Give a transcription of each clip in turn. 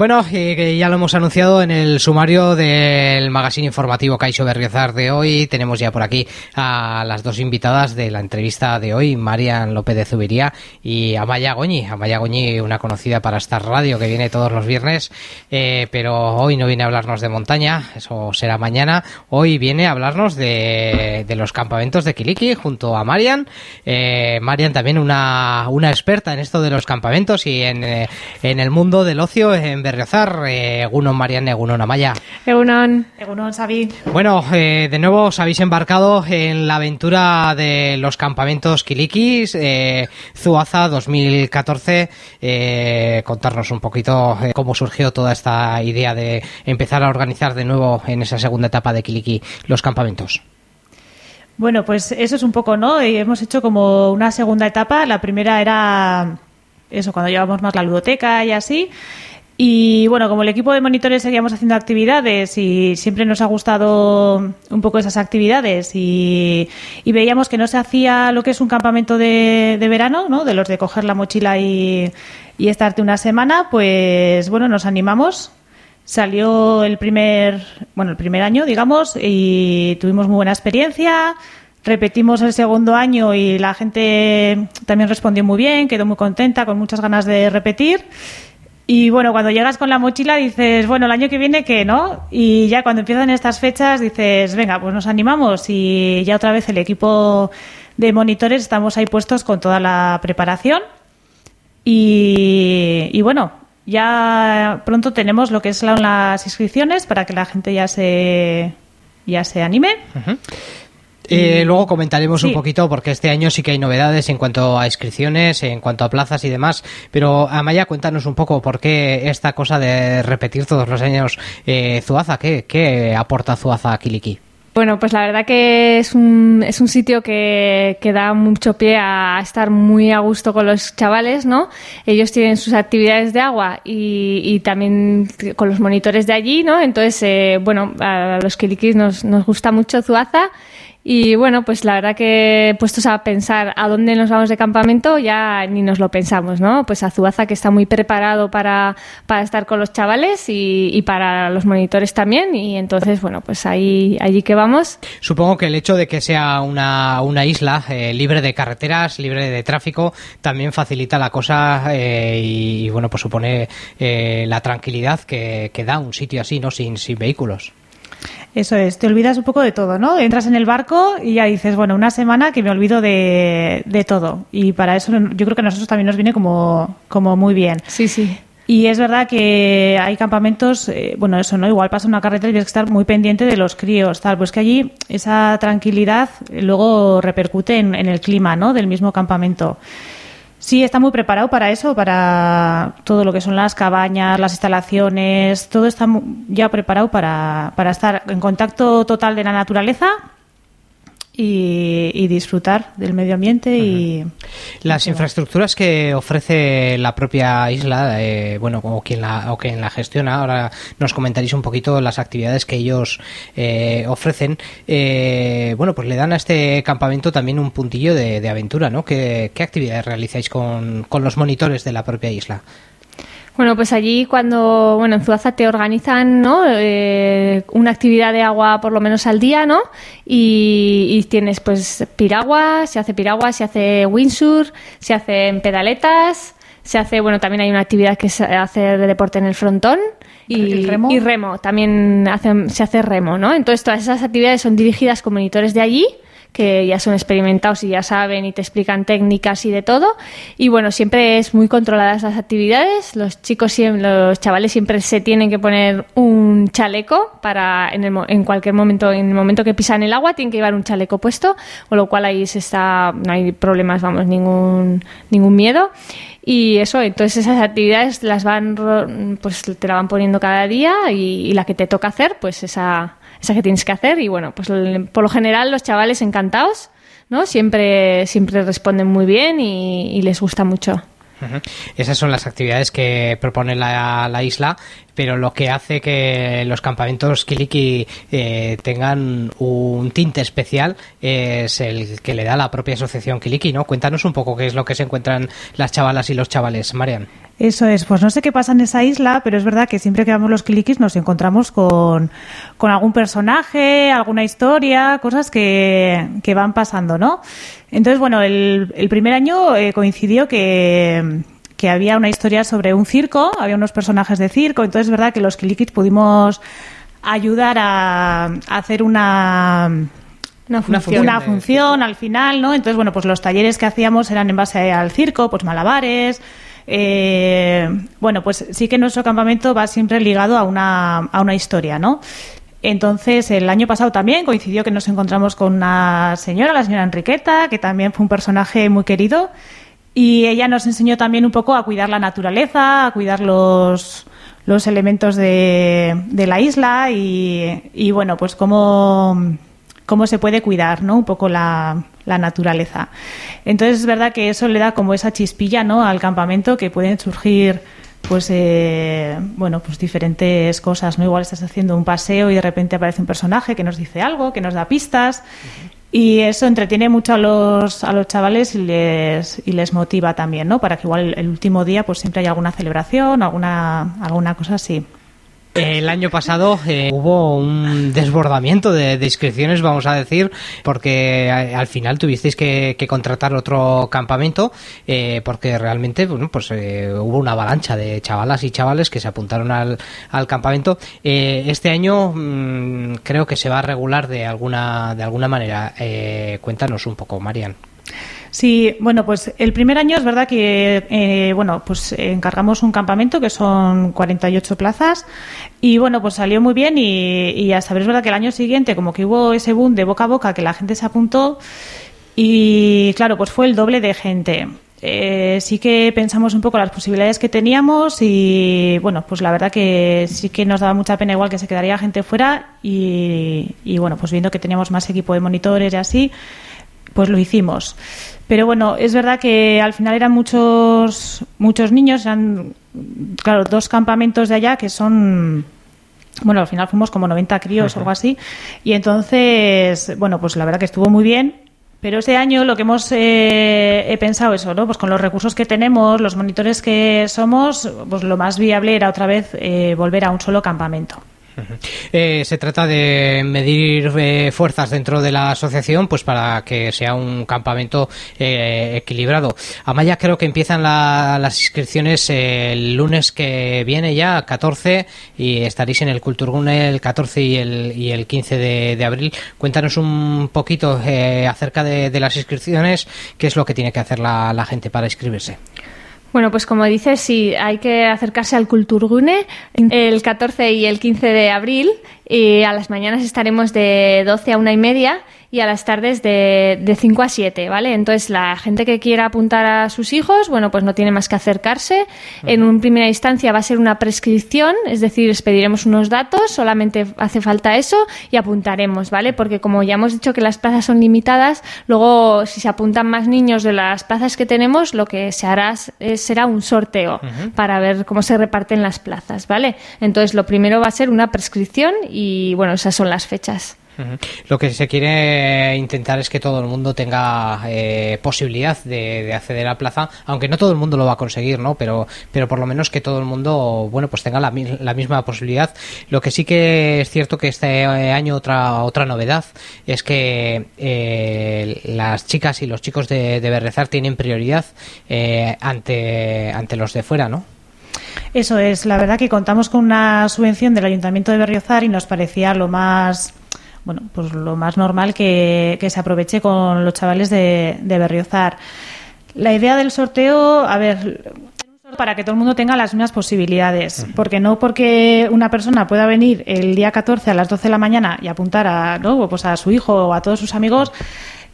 Bueno, eh, ya lo hemos anunciado en el sumario del magazine informativo Caixo Berriozar de hoy. Tenemos ya por aquí a las dos invitadas de la entrevista de hoy, Marian López de Zubiría y Amaya Goñi. Amaya Goñi, una conocida para esta radio que viene todos los viernes, eh, pero hoy no viene a hablarnos de montaña, eso será mañana. Hoy viene a hablarnos de, los campamentos de Kiliki junto a Marian. Eh, Marian también una, una experta en esto de los campamentos y en, en el mundo del ocio en Berriozar. Eh, Egunon Marianne, Egunon Amaya. Egunon. Egunon Xavi. Bueno, eh, de nuevo os habéis embarcado en la aventura de los campamentos Kilikis, eh, Zuaza 2014. Eh, contarnos un poquito eh, cómo surgió toda esta idea de empezar a organizar de nuevo en esa segunda etapa de Kiliki los campamentos. Bueno, pues eso es un poco, ¿no? Hemos hecho como una segunda etapa. La primera era eso, cuando llevamos más la ludoteca y así. Y bueno, como el equipo de monitores seguíamos haciendo actividades y siempre nos ha gustado un poco esas actividades y, veíamos que no se hacía lo que es un campamento de, verano, ¿no? De los de coger la mochila y, y estarte una semana, pues bueno, nos animamos salió el primer, bueno, el primer año, digamos, y tuvimos muy buena experiencia. Repetimos el segundo año y la gente también respondió muy bien, quedó muy contenta, con muchas ganas de repetir. Y bueno, cuando llegas con la mochila dices, bueno, el año que viene que no. Y ya cuando empiezan estas fechas dices, venga, pues nos animamos y ya otra vez el equipo de monitores estamos ahí puestos con toda la preparación. Y, bueno, ya pronto tenemos lo que son las inscripciones para que la gente ya se, ya se anime. Eh, luego comentaremos un poquito porque este año sí que hay novedades en cuanto a inscripciones, en cuanto a plazas y demás. Pero Amaya, cuéntanos un poco por qué esta cosa de repetir todos los años eh, Zuaza. ¿Qué, aporta Zuaza a Kiliki? Bueno, pues la verdad que es un, es un sitio que, que, da mucho pie a estar muy a gusto con los chavales, ¿no? Ellos tienen sus actividades de agua y, y también con los monitores de allí, ¿no? Entonces, eh, bueno, a los kilikis nos, nos gusta mucho Zuaza y bueno, pues la verdad que puestos a pensar a dónde nos vamos de campamento, ya ni nos lo pensamos, ¿no? Pues a Zuaza, que está muy preparado para, para estar con los chavales y, y, para los monitores también. Y entonces, bueno, pues ahí, allí que vamos. Supongo que el hecho de que sea una, una isla eh, libre de carreteras, libre de tráfico, también facilita la cosa eh, y, bueno, pues supone eh, la tranquilidad que, que da un sitio así, ¿no? Sin, sin vehículos. Eso es, te olvidas un poco de todo, ¿no? Entras en el barco y ya dices, bueno, una semana que me olvido de, de todo. Y para eso yo creo que a nosotros también nos viene como, como muy bien. Sí, sí. Y es verdad que hay campamentos, eh, bueno, eso, ¿no? Igual pasa una carretera y tienes que estar muy pendiente de los críos, tal. Pues que allí esa tranquilidad luego repercute en, en el clima, ¿no? Del mismo campamento. Sí, está muy preparado para eso, para todo lo que son las cabañas, las instalaciones, todo está ya preparado para, para estar en contacto total de la naturaleza y, disfrutar del medio ambiente y las infraestructuras que ofrece la propia isla eh, bueno o quien la o quien la gestiona ahora nos comentaréis un poquito las actividades que ellos eh, ofrecen eh, bueno pues le dan a este campamento también un puntillo de, aventura no ¿Qué, ¿Qué, actividades realizáis con, con los monitores de la propia isla bueno, pues allí cuando, bueno, en Zuaza te organizan, ¿no? Eh, una actividad de agua por lo menos al día, ¿no? Y, tienes pues piragua, se hace piragua, se hace windsurf, se hacen pedaletas, se hace, bueno, también hay una actividad que es hacer de deporte en el frontón. Y remo? y remo, también se hace remo, ¿no? Entonces todas esas actividades son dirigidas con monitores de allí que ya son experimentados y ya saben y te explican técnicas y de todo. Y bueno, siempre es muy controladas las actividades. Los chicos, los chavales siempre se tienen que poner un chaleco para en, el, en cualquier momento, en el momento que pisan el agua, tienen que llevar un chaleco puesto, con lo cual ahí se está, no hay problemas, vamos, ningún, ningún miedo. Y eso, entonces esas actividades las van, pues te la van poniendo cada día y, y la que te toca hacer, pues esa esa que tienes que hacer y bueno, pues por lo general los chavales encantados, ¿no? Siempre, siempre responden muy bien y, les gusta mucho. Esas son las actividades que propone la, isla, pero lo que hace que los campamentos Kiliki eh, tengan un tinte especial es el que le da la propia asociación Kiliki, ¿no? Cuéntanos un poco qué es lo que se encuentran las chavalas y los chavales, Marian. Eso es, pues no sé qué pasa en esa isla, pero es verdad que siempre que vamos los Kilikis nos encontramos con, algún personaje, alguna historia, cosas que, van pasando, ¿no? Entonces, bueno, el, el primer año eh, coincidió que, que había una historia sobre un circo, había unos personajes de circo, entonces es verdad que los Kilikis pudimos ayudar a, hacer una una función, una función al final, ¿no? Entonces, bueno, pues los talleres que hacíamos eran en base al circo, pues malabares, eh, bueno, pues sí que nuestro campamento va siempre ligado a una, a una historia, ¿no? Entonces, el año pasado también coincidió que nos encontramos con una señora, la señora Enriqueta, que también fue un personaje muy querido. Y ella nos enseñó también un poco a cuidar la naturaleza, a cuidar los, los elementos de, de la isla y, bueno, pues cómo, cómo se puede cuidar, ¿no? Un poco la, la naturaleza. Entonces es verdad que eso le da como esa chispilla ¿no? al campamento que pueden surgir pues eh, bueno pues diferentes cosas no igual estás haciendo un paseo y de repente aparece un personaje que nos dice algo que nos da pistas y eso entretiene mucho a los a los chavales y les y les motiva también no para que igual el, último día pues siempre haya alguna celebración alguna alguna cosa así el año pasado eh, hubo un desbordamiento de, inscripciones, vamos a decir, porque al final tuvisteis que, contratar otro campamento, eh, porque realmente bueno, pues, eh, hubo una avalancha de chavalas y chavales que se apuntaron al, al campamento. este año mm, creo que se va a regular de alguna, de alguna manera. cuéntanos un poco, Marian. Sí, bueno, pues el primer año es verdad que, eh, bueno, pues encargamos un campamento que son 48 plazas y bueno, pues salió muy bien y, y hasta ver es verdad que el año siguiente como que hubo ese boom de boca a boca que la gente se apuntó y claro, pues fue el doble de gente. Eh, sí que pensamos un poco las posibilidades que teníamos y bueno, pues la verdad que sí que nos daba mucha pena igual que se quedaría gente fuera y, y bueno, pues viendo que teníamos más equipo de monitores y así, pues lo hicimos. Pero bueno, es verdad que al final eran muchos, muchos niños, eran, claro, dos campamentos de allá que son bueno, al final fuimos como 90 críos o algo así. Y entonces, bueno, pues la verdad que estuvo muy bien. Pero este año lo que hemos eh, he pensado eso, ¿no? Pues con los recursos que tenemos, los monitores que somos, pues lo más viable era otra vez eh, volver a un solo campamento. Eh, se trata de medir eh, fuerzas dentro de la asociación pues para que sea un campamento eh, equilibrado. Amaya, creo que empiezan las inscripciones el lunes que viene ya, 14, y estaréis en el Culturgune el 14 y el, y el 15 de, abril. Cuéntanos un poquito acerca de, las inscripciones, qué es lo que tiene que hacer la, la gente para inscribirse. Bueno, pues como dices, sí, hay que acercarse al Kulturgune el 14 y el 15 de abril y a las mañanas estaremos de 12 a una y media y a las tardes de, de 5 a 7, ¿vale? Entonces, la gente que quiera apuntar a sus hijos, bueno, pues no tiene más que acercarse. En una primera instancia va a ser una prescripción, es decir, les pediremos unos datos, solamente hace falta eso y apuntaremos, ¿vale? Porque como ya hemos dicho que las plazas son limitadas, luego si se apuntan más niños de las plazas que tenemos, lo que se hará será un sorteo para ver cómo se reparten las plazas, ¿vale? Entonces, lo primero va a ser una prescripción y, bueno, esas son las fechas. Lo que se quiere intentar es que todo el mundo tenga eh, posibilidad de, acceder a plaza, aunque no todo el mundo lo va a conseguir, ¿no? Pero, pero por lo menos que todo el mundo, bueno, pues tenga la, misma posibilidad. Lo que sí que es cierto que este año otra otra novedad es que eh, las chicas y los chicos de, de Berrezar tienen prioridad eh, ante ante los de fuera, ¿no? Eso es, la verdad que contamos con una subvención del Ayuntamiento de Berriozar y nos parecía lo más bueno, pues lo más normal que, se aproveche con los chavales de, de Berriozar. La idea del sorteo, a ver, para que todo el mundo tenga las mismas posibilidades, porque no porque una persona pueda venir el día 14 a las 12 de la mañana y apuntar a, ¿no? pues a su hijo o a todos sus amigos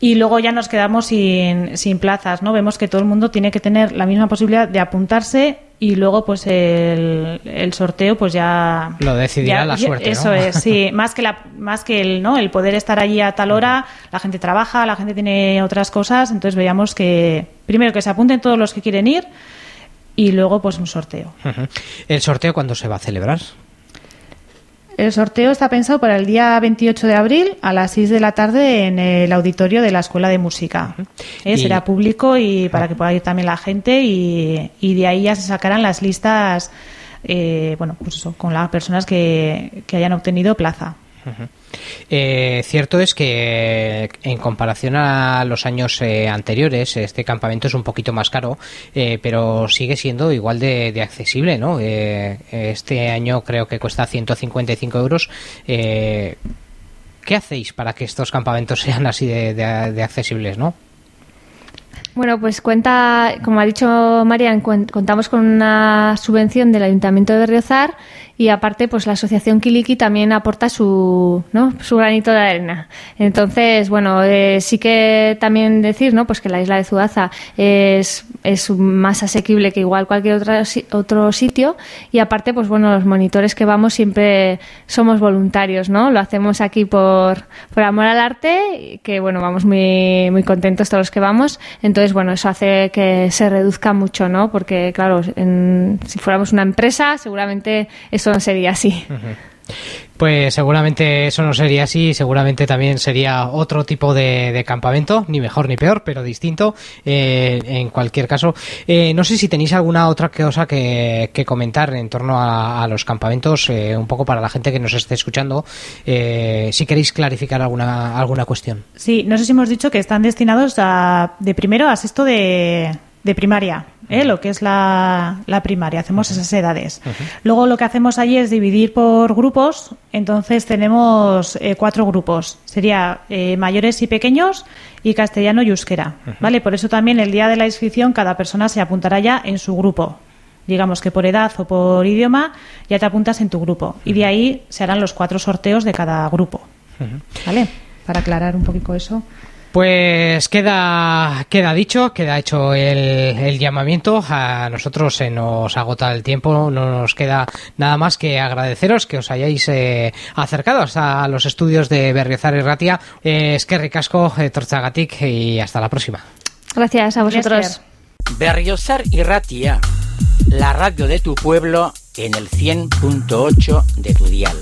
y luego ya nos quedamos sin, sin plazas, ¿no? Vemos que todo el mundo tiene que tener la misma posibilidad de apuntarse y luego pues el, el sorteo pues ya lo decidirá la suerte eso es sí más que la más que el no el poder estar allí a tal hora la gente trabaja la gente tiene otras cosas entonces veíamos que primero que se apunten todos los que quieren ir y luego pues un sorteo. ¿El sorteo cuándo se va a celebrar? El sorteo está pensado para el día 28 de abril a las 6 de la tarde en el auditorio de la Escuela de Música. Eh, será público y para que pueda ir también la gente y, y de ahí ya se sacarán las listas eh, bueno, pues eso, con las personas que, que hayan obtenido plaza. Eh, cierto es que en comparación a los años eh, anteriores, este campamento es un poquito más caro, eh, pero sigue siendo igual de, accesible, ¿no? este año creo que cuesta 155 euros. ¿Qué hacéis para que estos campamentos sean así de, de accesibles, no? Bueno, pues cuenta, como ha dicho Marian, contamos con una subvención del Ayuntamiento de Berriozar y aparte pues la asociación Kiliki también aporta su ¿no? su granito de arena. Entonces bueno eh, sí que también decir no pues que la isla de Zuaza es, es más asequible que igual cualquier otro, otro sitio y aparte pues bueno los monitores que vamos siempre somos voluntarios no lo hacemos aquí por, por amor al arte que bueno vamos muy muy contentos todos los que vamos. Entonces bueno eso hace que se reduzca mucho no porque claro si fuéramos una empresa seguramente eso no sería así. Pues seguramente eso no sería así, seguramente también sería otro tipo de, campamento, ni mejor ni peor, pero distinto eh, en cualquier caso. Eh, no sé si tenéis alguna otra cosa que, comentar en torno a, los campamentos, eh, un poco para la gente que nos esté escuchando, si queréis clarificar alguna, alguna cuestión. Sí, no sé si hemos dicho que están destinados a, de primero a sexto de, de primaria, ¿eh? lo que es la, primaria. Hacemos esas edades. Luego lo que hacemos allí es dividir por grupos. Entonces tenemos eh, cuatro grupos. Sería eh, mayores y pequeños y castellano y euskera. ¿vale? Por eso también el día de la inscripción cada persona se apuntará ya en su grupo. Digamos que por edad o por idioma ya te apuntas en tu grupo. Y de ahí se harán los cuatro sorteos de cada grupo. ¿Vale? Para aclarar un poquito eso. Pues queda, queda dicho, queda hecho el, llamamiento. A nosotros se nos agota el tiempo, no nos queda nada más que agradeceros que os hayáis eh, acercado hasta los estudios de Berriozar y Ratia. Eh, es que ricasco, eh, Torchagatic, y hasta la próxima. Gracias a vosotros. Berriozar y Ratia, la radio de tu pueblo en el 100.8 de tu dial.